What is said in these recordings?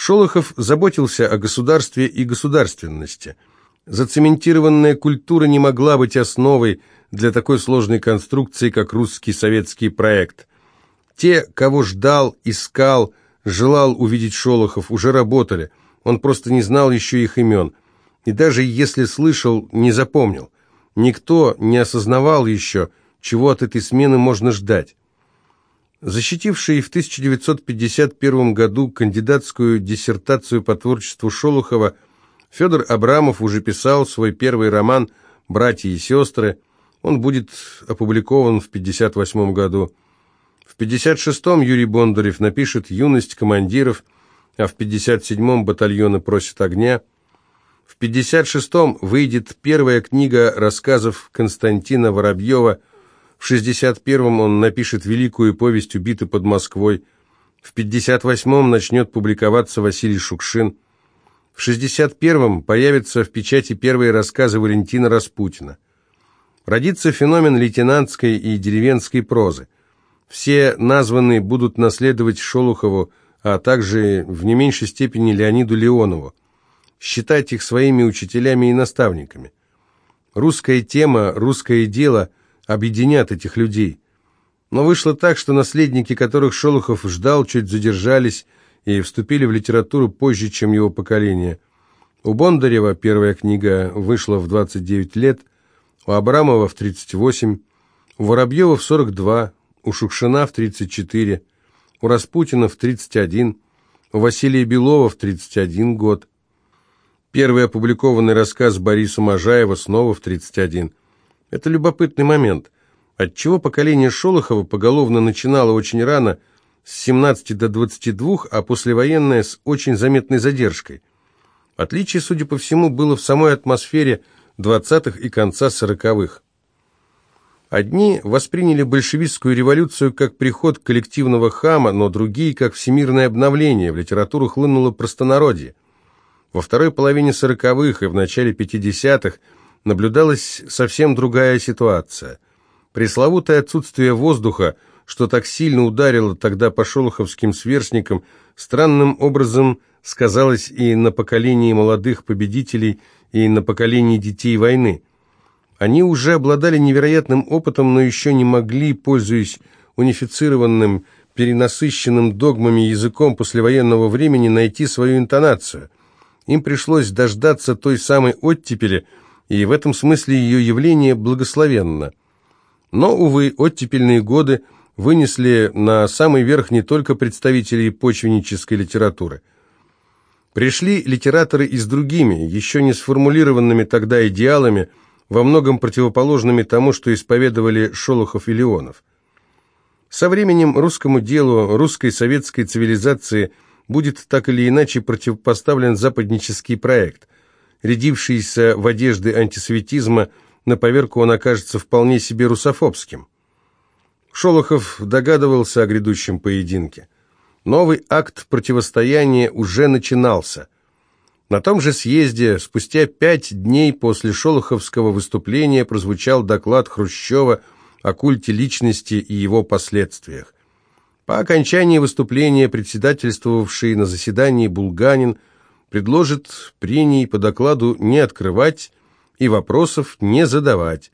Шолохов заботился о государстве и государственности. Зацементированная культура не могла быть основой для такой сложной конструкции, как русский советский проект. Те, кого ждал, искал, желал увидеть Шолохов, уже работали. Он просто не знал еще их имен. И даже если слышал, не запомнил. Никто не осознавал еще, чего от этой смены можно ждать. Защитивший в 1951 году кандидатскую диссертацию по творчеству Шолохова, Федор Абрамов уже писал свой первый роман «Братья и сестры». Он будет опубликован в 1958 году. В 1956-м Юрий Бондарев напишет «Юность командиров», а в 1957-м «Батальоны просят огня». В 1956-м выйдет первая книга рассказов Константина Воробьева в 61-м он напишет великую повесть «Убиты под Москвой». В 58-м начнет публиковаться Василий Шукшин. В 61-м появятся в печати первые рассказы Валентина Распутина. Родится феномен лейтенантской и деревенской прозы. Все названные будут наследовать Шолохову, а также в не меньшей степени Леониду Леонову. Считать их своими учителями и наставниками. Русская тема, русское дело – объединят этих людей. Но вышло так, что наследники, которых Шолохов ждал, чуть задержались и вступили в литературу позже, чем его поколение. У Бондарева первая книга вышла в 29 лет, у Абрамова в 38, у Воробьева в 42, у Шукшина в 34, у Распутина в 31, у Василия Белова в 31 год. Первый опубликованный рассказ Бориса Можаева снова в 31. Это любопытный момент. Отчего поколение Шолохова поголовно начинало очень рано, с 17 до 22, а послевоенное с очень заметной задержкой. Отличие, судя по всему, было в самой атмосфере 20-х и конца 40-х. Одни восприняли большевистскую революцию как приход коллективного хама, но другие как всемирное обновление, в литературу хлынуло простонародье. Во второй половине 40-х и в начале 50-х – наблюдалась совсем другая ситуация. Пресловутое отсутствие воздуха, что так сильно ударило тогда по шолоховским сверстникам, странным образом сказалось и на поколении молодых победителей, и на поколении детей войны. Они уже обладали невероятным опытом, но еще не могли, пользуясь унифицированным, перенасыщенным догмами языком послевоенного времени, найти свою интонацию. Им пришлось дождаться той самой оттепели, и в этом смысле ее явление благословенно. Но, увы, оттепельные годы вынесли на самый верх не только представителей почвеннической литературы. Пришли литераторы и с другими, еще не сформулированными тогда идеалами, во многом противоположными тому, что исповедовали Шолохов и Леонов. Со временем русскому делу, русской советской цивилизации будет так или иначе противопоставлен западнический проект – рядившийся в одежды антисоветизма, на поверку он окажется вполне себе русофобским. Шолохов догадывался о грядущем поединке. Новый акт противостояния уже начинался. На том же съезде, спустя пять дней после шолоховского выступления, прозвучал доклад Хрущева о культе личности и его последствиях. По окончании выступления председательствовавший на заседании Булганин предложит прений по докладу не открывать и вопросов не задавать.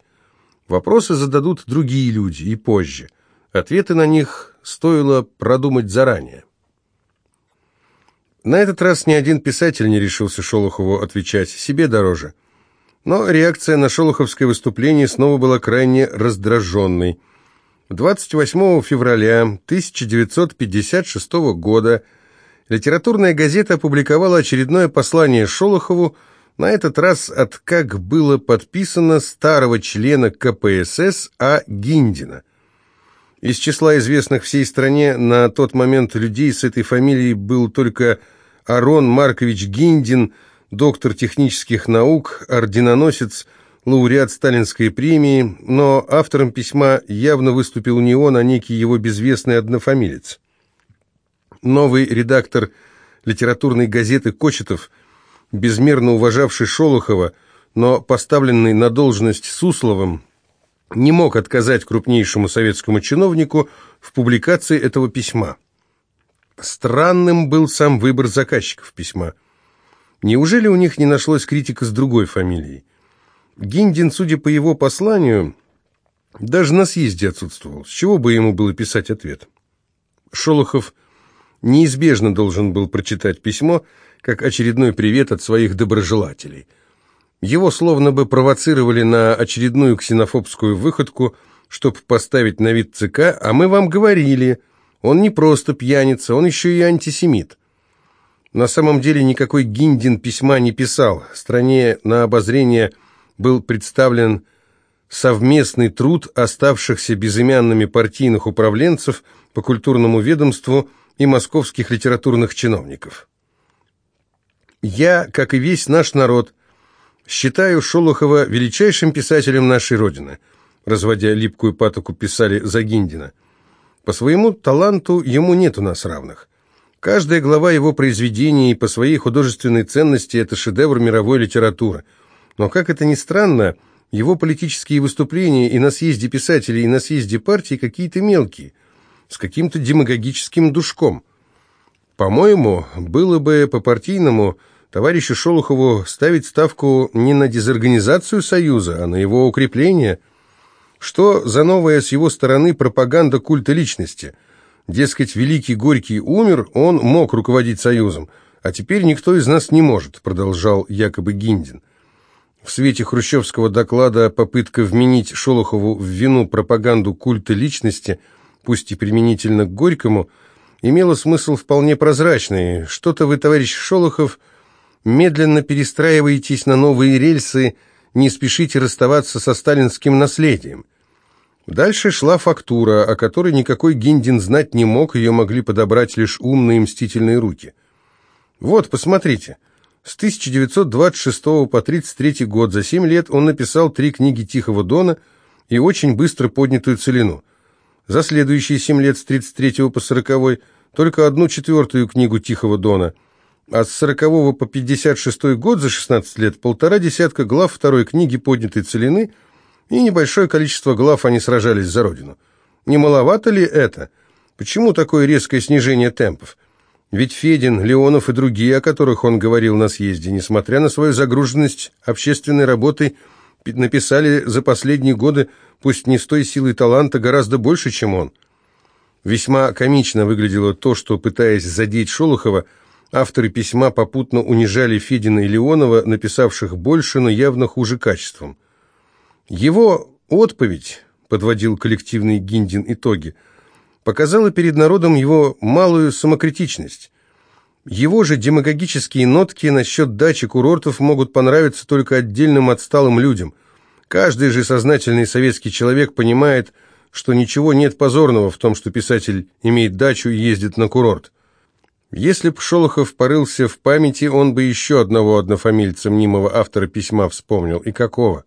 Вопросы зададут другие люди и позже. Ответы на них стоило продумать заранее. На этот раз ни один писатель не решился Шолохову отвечать, себе дороже. Но реакция на шолоховское выступление снова была крайне раздраженной. 28 февраля 1956 года литературная газета опубликовала очередное послание Шолохову, на этот раз от, как было подписано, старого члена КПСС А. Гиндина. Из числа известных всей стране на тот момент людей с этой фамилией был только Арон Маркович Гиндин, доктор технических наук, орденоносец, лауреат Сталинской премии, но автором письма явно выступил не он, а некий его безвестный однофамилец. Новый редактор литературной газеты Кочетов, безмерно уважавший Шолохова, но поставленный на должность Сусловым, не мог отказать крупнейшему советскому чиновнику в публикации этого письма. Странным был сам выбор заказчиков письма. Неужели у них не нашлось критика с другой фамилией? Гиндин, судя по его посланию, даже на съезде отсутствовал. С чего бы ему было писать ответ? Шолохов неизбежно должен был прочитать письмо, как очередной привет от своих доброжелателей. Его словно бы провоцировали на очередную ксенофобскую выходку, чтобы поставить на вид ЦК, а мы вам говорили, он не просто пьяница, он еще и антисемит. На самом деле никакой Гиндин письма не писал. Стране на обозрение был представлен совместный труд оставшихся безымянными партийных управленцев по культурному ведомству и московских литературных чиновников. Я, как и весь наш народ, считаю Шолохова величайшим писателем нашей Родины, разводя липкую патоку писали Загиндина. По своему таланту ему нет у нас равных. Каждая глава его произведений по своей художественной ценности – это шедевр мировой литературы. Но, как это ни странно, его политические выступления и на съезде писателей, и на съезде партии какие-то мелкие, с каким-то демагогическим душком. По-моему, было бы по-партийному товарищу Шолохову ставить ставку не на дезорганизацию Союза, а на его укрепление. Что за новая с его стороны пропаганда культа личности? Дескать, Великий Горький умер, он мог руководить Союзом, а теперь никто из нас не может, продолжал якобы Гиндин. В свете хрущевского доклада попытка вменить Шолохову в вину пропаганду культа личности, пусть и применительно к Горькому, имела смысл вполне прозрачный. Что-то вы, товарищ Шолохов, медленно перестраиваетесь на новые рельсы, не спешите расставаться со сталинским наследием. Дальше шла фактура, о которой никакой Гиндин знать не мог, ее могли подобрать лишь умные мстительные руки. Вот, посмотрите. С 1926 по 1933 год, за 7 лет, он написал три книги Тихого Дона и очень быстро поднятую целину. За следующие 7 лет, с 1933 по 1940, только одну четвертую книгу Тихого Дона. А с 1940 по 1956 год, за 16 лет, полтора десятка глав второй книги поднятой целины и небольшое количество глав они сражались за Родину. Не маловато ли это? Почему такое резкое снижение темпов? Ведь Федин, Леонов и другие, о которых он говорил на съезде, несмотря на свою загруженность общественной работой, написали за последние годы, пусть не с той силой таланта, гораздо больше, чем он. Весьма комично выглядело то, что, пытаясь задеть Шолохова, авторы письма попутно унижали Федина и Леонова, написавших больше, но явно хуже качеством. Его отповедь, подводил коллективный Гиндин итоги, показала перед народом его малую самокритичность. Его же демагогические нотки насчет дачи курортов могут понравиться только отдельным отсталым людям. Каждый же сознательный советский человек понимает, что ничего нет позорного в том, что писатель имеет дачу и ездит на курорт. Если б Шолохов порылся в памяти, он бы еще одного однофамильца мнимого автора письма вспомнил. И какого?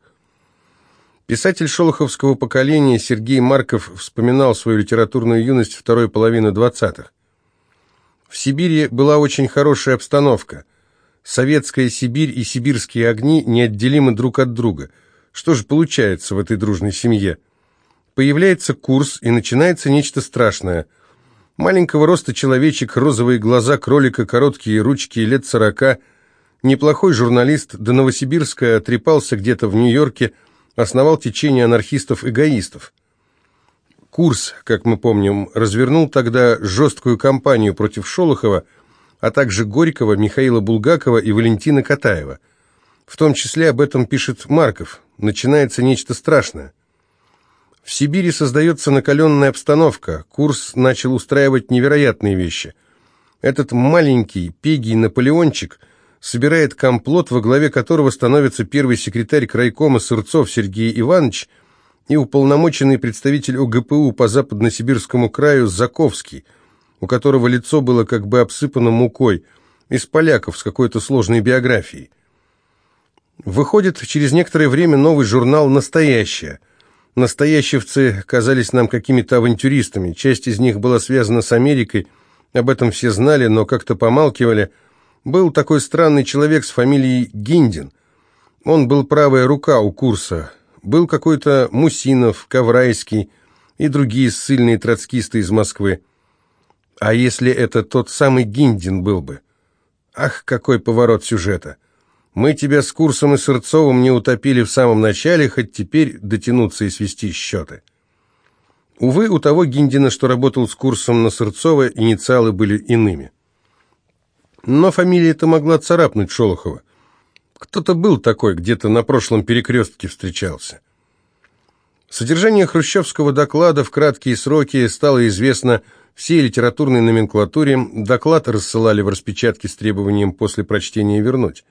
Писатель шолоховского поколения Сергей Марков вспоминал свою литературную юность второй половины двадцатых. В Сибири была очень хорошая обстановка. Советская Сибирь и сибирские огни неотделимы друг от друга. Что же получается в этой дружной семье? Появляется курс, и начинается нечто страшное. Маленького роста человечек, розовые глаза кролика, короткие ручки, лет сорока. Неплохой журналист, до Новосибирска трепался где-то в Нью-Йорке, основал течение анархистов-эгоистов. Курс, как мы помним, развернул тогда жесткую кампанию против Шолохова, а также Горького, Михаила Булгакова и Валентина Катаева. В том числе об этом пишет Марков. Начинается нечто страшное. В Сибири создается накаленная обстановка. Курс начал устраивать невероятные вещи. Этот маленький, пегий Наполеончик – собирает комплот, во главе которого становится первый секретарь крайкома Сырцов Сергей Иванович и уполномоченный представитель ОГПУ по Западно-Сибирскому краю Заковский, у которого лицо было как бы обсыпано мукой, из поляков с какой-то сложной биографией. Выходит через некоторое время новый журнал «Настоящее». Настоящевцы казались нам какими-то авантюристами, часть из них была связана с Америкой, об этом все знали, но как-то помалкивали – был такой странный человек с фамилией Гиндин. Он был правая рука у курса. Был какой-то Мусинов, Коврайский и другие ссыльные троцкисты из Москвы. А если это тот самый Гиндин был бы? Ах, какой поворот сюжета! Мы тебя с Курсом и Сырцовым не утопили в самом начале, хоть теперь дотянуться и свести счеты. Увы, у того Гиндина, что работал с Курсом на Сырцова, инициалы были иными. Но фамилия-то могла царапнуть Шолохова. Кто-то был такой, где-то на прошлом перекрестке встречался. Содержание хрущевского доклада в краткие сроки стало известно всей литературной номенклатуре. Доклад рассылали в распечатке с требованием после прочтения вернуть.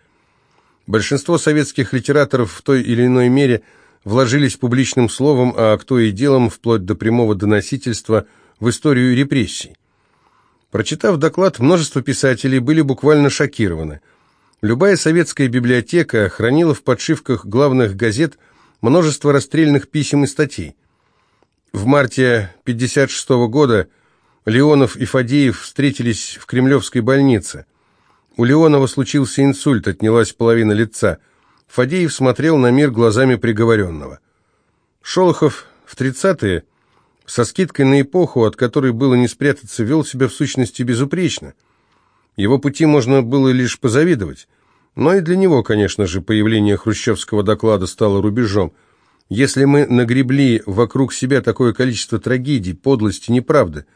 Большинство советских литераторов в той или иной мере вложились публичным словом, а кто и делом, вплоть до прямого доносительства, в историю репрессий. Прочитав доклад, множество писателей были буквально шокированы. Любая советская библиотека хранила в подшивках главных газет множество расстрельных писем и статей. В марте 1956 года Леонов и Фадеев встретились в Кремлевской больнице – у Леонова случился инсульт, отнялась половина лица. Фадеев смотрел на мир глазами приговоренного. Шолохов в тридцатые, со скидкой на эпоху, от которой было не спрятаться, вел себя в сущности безупречно. Его пути можно было лишь позавидовать. Но и для него, конечно же, появление хрущевского доклада стало рубежом. Если мы нагребли вокруг себя такое количество трагедий, подлости, неправды,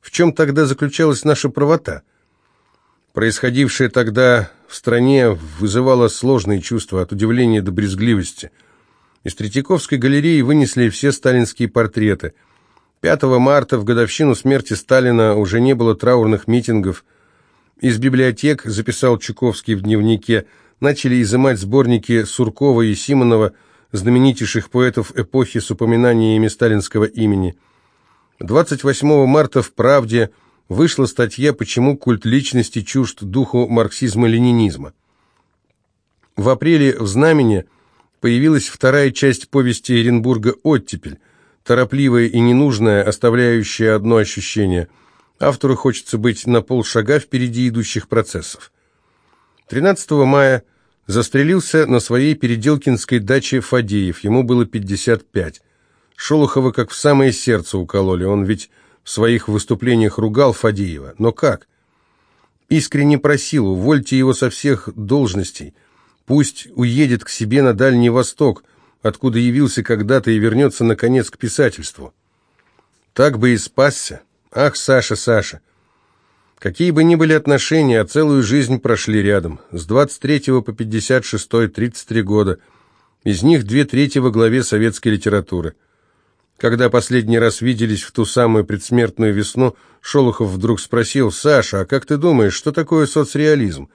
в чем тогда заключалась наша правота – Происходившее тогда в стране вызывало сложные чувства, от удивления до брезгливости. Из Третьяковской галереи вынесли все сталинские портреты. 5 марта, в годовщину смерти Сталина, уже не было траурных митингов. Из библиотек, записал Чуковский в дневнике, начали изымать сборники Суркова и Симонова, знаменитейших поэтов эпохи с упоминаниями сталинского имени. 28 марта в «Правде» вышла статья «Почему культ личности чужд духу марксизма-ленинизма». В апреле в «Знамени» появилась вторая часть повести Эренбурга «Оттепель», торопливая и ненужная, оставляющая одно ощущение. Автору хочется быть на полшага впереди идущих процессов. 13 мая застрелился на своей переделкинской даче Фадеев, ему было 55. Шолохова как в самое сердце укололи, он ведь в своих выступлениях ругал Фадеева. Но как? Искренне просил, увольте его со всех должностей. Пусть уедет к себе на Дальний Восток, откуда явился когда-то и вернется, наконец, к писательству. Так бы и спасся. Ах, Саша, Саша. Какие бы ни были отношения, а целую жизнь прошли рядом. С 23 по 56 33 года. Из них две трети во главе советской литературы. Когда последний раз виделись в ту самую предсмертную весну, Шолохов вдруг спросил, «Саша, а как ты думаешь, что такое соцреализм?»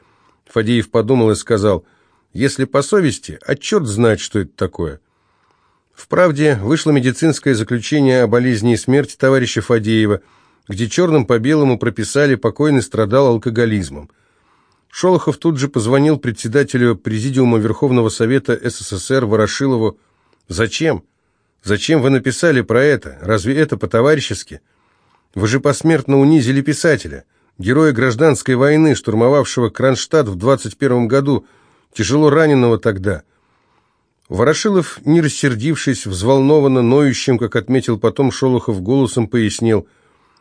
Фадеев подумал и сказал, «Если по совести, а черт знает, что это такое». Вправде, вышло медицинское заключение о болезни и смерти товарища Фадеева, где черным по белому прописали, покойный страдал алкоголизмом. Шолохов тут же позвонил председателю Президиума Верховного Совета СССР Ворошилову. «Зачем?» Зачем вы написали про это? Разве это по-товарищески? Вы же посмертно унизили писателя, героя гражданской войны, штурмовавшего Кронштадт в 21 году, тяжело раненого тогда. Ворошилов, не рассердившись, взволнованно, ноющим, как отметил потом Шолохов, голосом пояснил,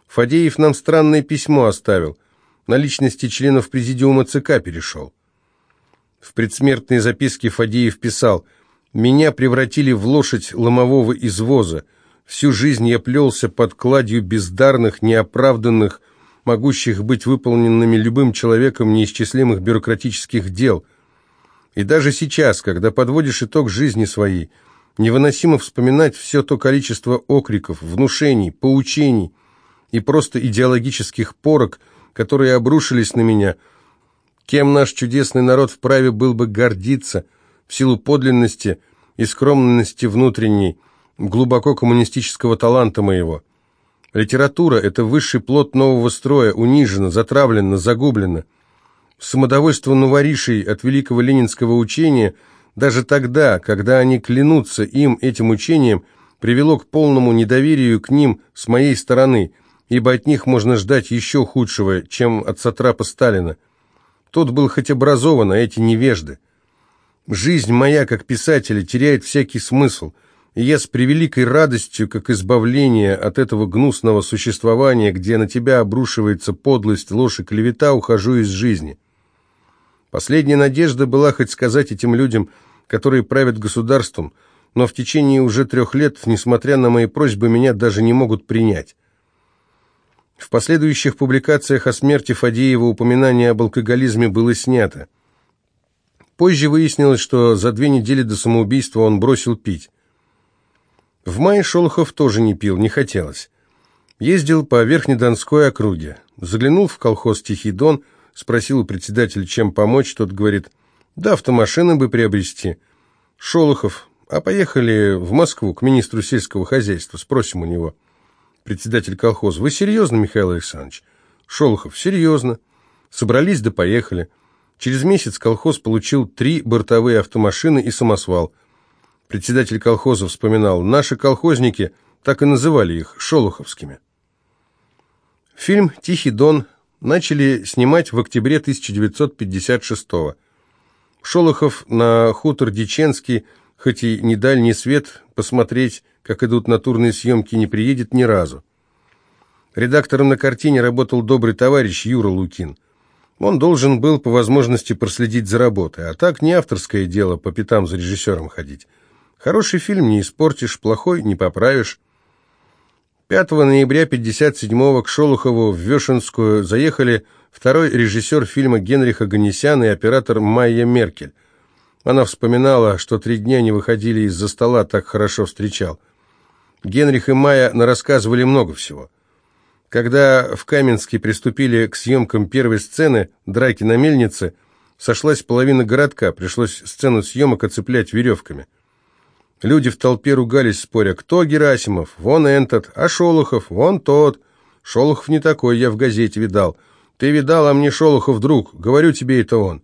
«Фадеев нам странное письмо оставил, на личности членов президиума ЦК перешел». В предсмертной записке Фадеев писал – меня превратили в лошадь ломового извоза. Всю жизнь я плелся под кладью бездарных, неоправданных, могущих быть выполненными любым человеком неисчислимых бюрократических дел. И даже сейчас, когда подводишь итог жизни своей, невыносимо вспоминать все то количество окриков, внушений, поучений и просто идеологических порок, которые обрушились на меня, кем наш чудесный народ вправе был бы гордиться – в силу подлинности и скромности внутренней, глубоко коммунистического таланта моего. Литература – это высший плод нового строя, унижена, затравлена, загублена. Самодовольство новоришей от великого ленинского учения даже тогда, когда они клянутся им, этим учением, привело к полному недоверию к ним с моей стороны, ибо от них можно ждать еще худшего, чем от сатрапа Сталина. Тот был хоть образован, а эти невежды. Жизнь моя, как писателя, теряет всякий смысл. и я с превеликой радостью, как избавление от этого гнусного существования, где на тебя обрушивается подлость, ложь и клевета, ухожу из жизни. Последняя надежда была хоть сказать этим людям, которые правят государством, но в течение уже трех лет, несмотря на мои просьбы, меня даже не могут принять. В последующих публикациях о смерти Фадеева упоминание об алкоголизме было снято. Позже выяснилось, что за две недели до самоубийства он бросил пить. В мае Шолохов тоже не пил, не хотелось. Ездил по Верхнедонской округе. Заглянул в колхоз «Тихий Дон», спросил у председателя, чем помочь. Тот говорит, да автомашины бы приобрести. Шолохов, а поехали в Москву к министру сельского хозяйства, спросим у него. Председатель колхоза, вы серьезно, Михаил Александрович? Шолохов, серьезно. Собрались да поехали. Через месяц колхоз получил три бортовые автомашины и самосвал – Председатель колхоза вспоминал, наши колхозники так и называли их шолоховскими. Фильм «Тихий дон» начали снимать в октябре 1956 -го. Шолохов на хутор Диченский, хоть и не дальний свет, посмотреть, как идут натурные съемки, не приедет ни разу. Редактором на картине работал добрый товарищ Юра Лукин. Он должен был по возможности проследить за работой, а так не авторское дело по пятам за режиссером ходить. Хороший фильм не испортишь, плохой не поправишь. 5 ноября 57-го к Шолохову в Вешенскую заехали второй режиссер фильма Генриха Ганесян и оператор Майя Меркель. Она вспоминала, что три дня не выходили из-за стола, так хорошо встречал. Генрих и Майя нарассказывали много всего. Когда в Каменске приступили к съемкам первой сцены «Драки на мельнице», сошлась половина городка, пришлось сцену съемок оцеплять веревками. Люди в толпе ругались, споря, кто Герасимов, вон этот, а Шолохов, вон тот. Шолохов не такой, я в газете видал. Ты видал, а мне Шолохов друг, говорю тебе, это он.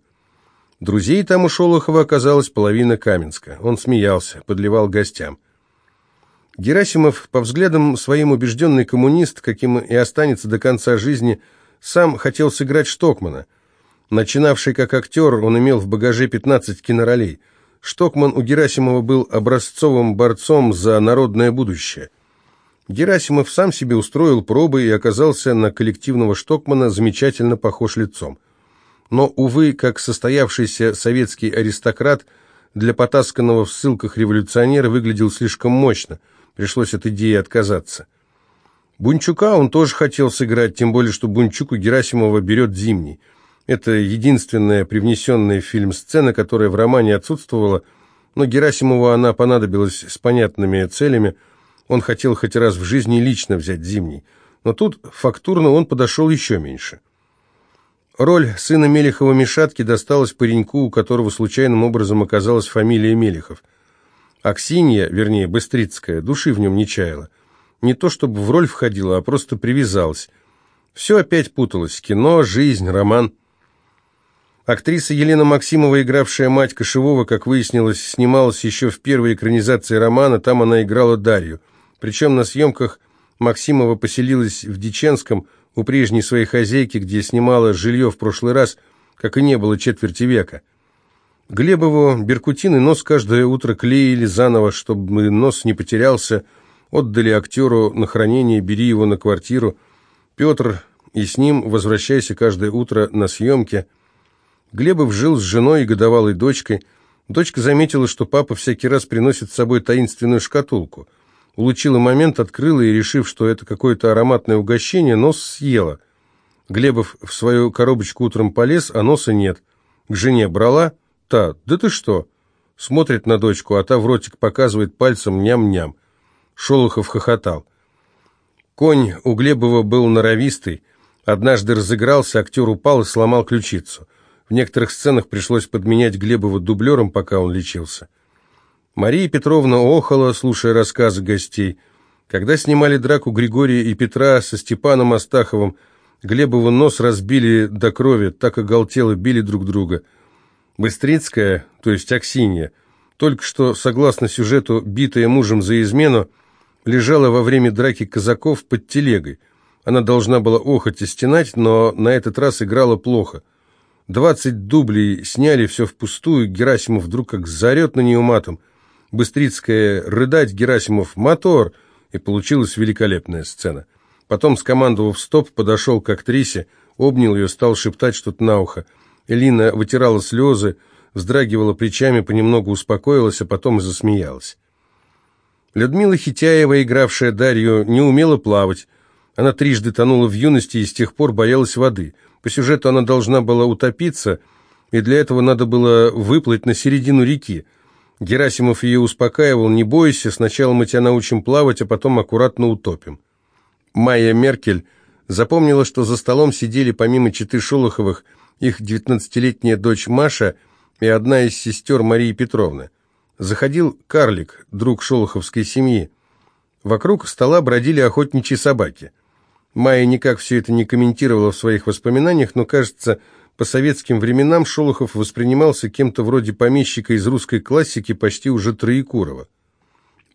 Друзей там у Шолохова оказалась половина Каменска. Он смеялся, подливал гостям. Герасимов, по взглядам своим убежденный коммунист, каким и останется до конца жизни, сам хотел сыграть Штокмана. Начинавший как актер, он имел в багаже 15 киноролей – Штокман у Герасимова был образцовым борцом за народное будущее. Герасимов сам себе устроил пробы и оказался на коллективного Штокмана замечательно похож лицом. Но, увы, как состоявшийся советский аристократ, для потасканного в ссылках революционера выглядел слишком мощно, пришлось от идеи отказаться. Бунчука он тоже хотел сыграть, тем более, что Бунчук у Герасимова берет зимний – это единственная привнесенная в фильм сцена, которая в романе отсутствовала, но Герасимову она понадобилась с понятными целями. Он хотел хоть раз в жизни лично взять Зимний, но тут фактурно он подошел еще меньше. Роль сына Мелехова-Мишатки досталась пареньку, у которого случайным образом оказалась фамилия Мелехов. Аксинья, вернее, Быстрицкая, души в нем не чаяла. Не то чтобы в роль входила, а просто привязалась. Все опять путалось. Кино, жизнь, роман. Актриса Елена Максимова, игравшая мать Кошевого, как выяснилось, снималась еще в первой экранизации романа, там она играла Дарью. Причем на съемках Максимова поселилась в Диченском, у прежней своей хозяйки, где снимала жилье в прошлый раз, как и не было четверти века. Глебову Беркутин и нос каждое утро клеили заново, чтобы нос не потерялся, отдали актеру на хранение, бери его на квартиру. Петр и с ним возвращайся каждое утро на съемки – Глебов жил с женой и годовалой дочкой. Дочка заметила, что папа всякий раз приносит с собой таинственную шкатулку. Улучила момент, открыла и, решив, что это какое-то ароматное угощение, нос съела. Глебов в свою коробочку утром полез, а носа нет. К жене брала? Та, да ты что? Смотрит на дочку, а та в ротик показывает пальцем ням-ням. Шолохов хохотал. Конь у Глебова был норовистый. Однажды разыгрался, актер упал и сломал ключицу. В некоторых сценах пришлось подменять Глебова дублером, пока он лечился. Мария Петровна охала, слушая рассказы гостей. Когда снимали драку Григория и Петра со Степаном Астаховым, Глебову нос разбили до крови, так оголтело, били друг друга. Быстрицкая, то есть Аксинья, только что, согласно сюжету, битая мужем за измену, лежала во время драки казаков под телегой. Она должна была охоть и стенать, но на этот раз играла плохо – Двадцать дублей сняли, все впустую, Герасимов вдруг как зарет на нее матом. Быстрицкая рыдать, Герасимов «Мотор!» и получилась великолепная сцена. Потом, скомандовав «Стоп», подошел к актрисе, обнял ее, стал шептать что-то на ухо. Элина вытирала слезы, вздрагивала плечами, понемногу успокоилась, а потом засмеялась. Людмила Хитяева, игравшая Дарью, не умела плавать. Она трижды тонула в юности и с тех пор боялась воды. По сюжету она должна была утопиться, и для этого надо было выплыть на середину реки. Герасимов ее успокаивал, не бойся, сначала мы тебя научим плавать, а потом аккуратно утопим. Майя Меркель запомнила, что за столом сидели помимо читы Шолоховых их девятнадцатилетняя дочь Маша и одна из сестер Марии Петровны. Заходил карлик, друг шолоховской семьи. Вокруг стола бродили охотничьи собаки. Майя никак все это не комментировала в своих воспоминаниях, но, кажется, по советским временам Шолохов воспринимался кем-то вроде помещика из русской классики почти уже Троекурова.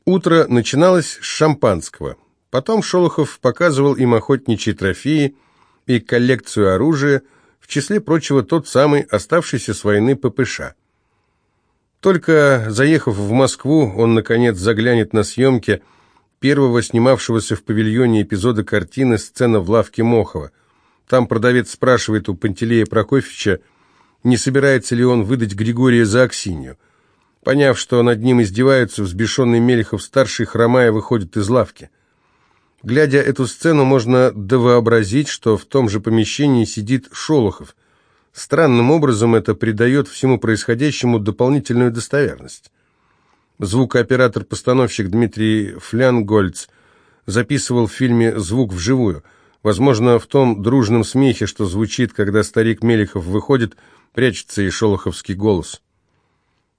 Утро начиналось с шампанского. Потом Шолохов показывал им охотничьи трофеи и коллекцию оружия, в числе прочего тот самый оставшийся с войны ППШ. Только заехав в Москву, он, наконец, заглянет на съемки первого снимавшегося в павильоне эпизода картины «Сцена в лавке Мохова». Там продавец спрашивает у Пантелея Прокофьевича, не собирается ли он выдать Григория за Аксинью. Поняв, что над ним издеваются, взбешенный Мелехов-старший, хромая, выходит из лавки. Глядя эту сцену, можно довообразить, что в том же помещении сидит Шолохов – Странным образом это придает всему происходящему дополнительную достоверность. Звукооператор-постановщик Дмитрий Флянгольц записывал в фильме звук вживую. Возможно, в том дружном смехе, что звучит, когда старик Мелехов выходит, прячется и шолоховский голос.